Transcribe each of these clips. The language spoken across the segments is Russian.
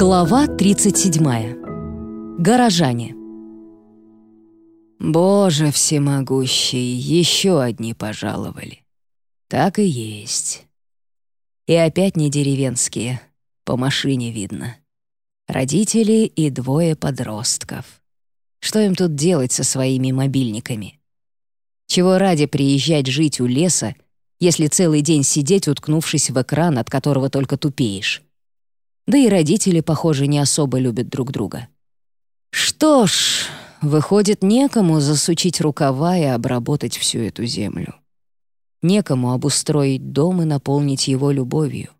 Глава 37. Горожане. «Боже всемогущий, еще одни пожаловали. Так и есть. И опять не деревенские, по машине видно. Родители и двое подростков. Что им тут делать со своими мобильниками? Чего ради приезжать жить у леса, если целый день сидеть, уткнувшись в экран, от которого только тупеешь? Да и родители, похоже, не особо любят друг друга. Что ж, выходит, некому засучить рукава и обработать всю эту землю. Некому обустроить дом и наполнить его любовью.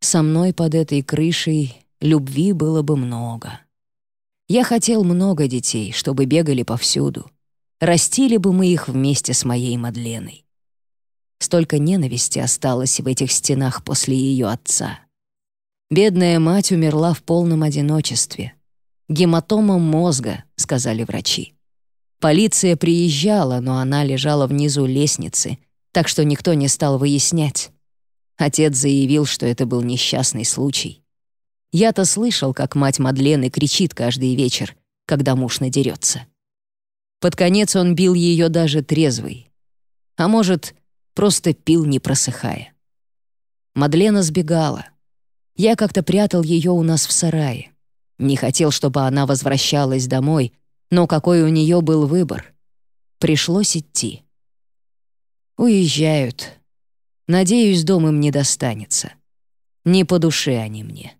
Со мной под этой крышей любви было бы много. Я хотел много детей, чтобы бегали повсюду. Растили бы мы их вместе с моей Мадленой. Столько ненависти осталось в этих стенах после ее отца. Бедная мать умерла в полном одиночестве. Гематома мозга, сказали врачи. Полиция приезжала, но она лежала внизу лестницы, так что никто не стал выяснять. Отец заявил, что это был несчастный случай. Я-то слышал, как мать Мадлены кричит каждый вечер, когда муж надерется. Под конец он бил ее даже трезвый. А может, просто пил, не просыхая. Мадлена сбегала. Я как-то прятал ее у нас в сарае. Не хотел, чтобы она возвращалась домой, но какой у нее был выбор? Пришлось идти. Уезжают. Надеюсь, дом им не достанется. Не по душе они мне.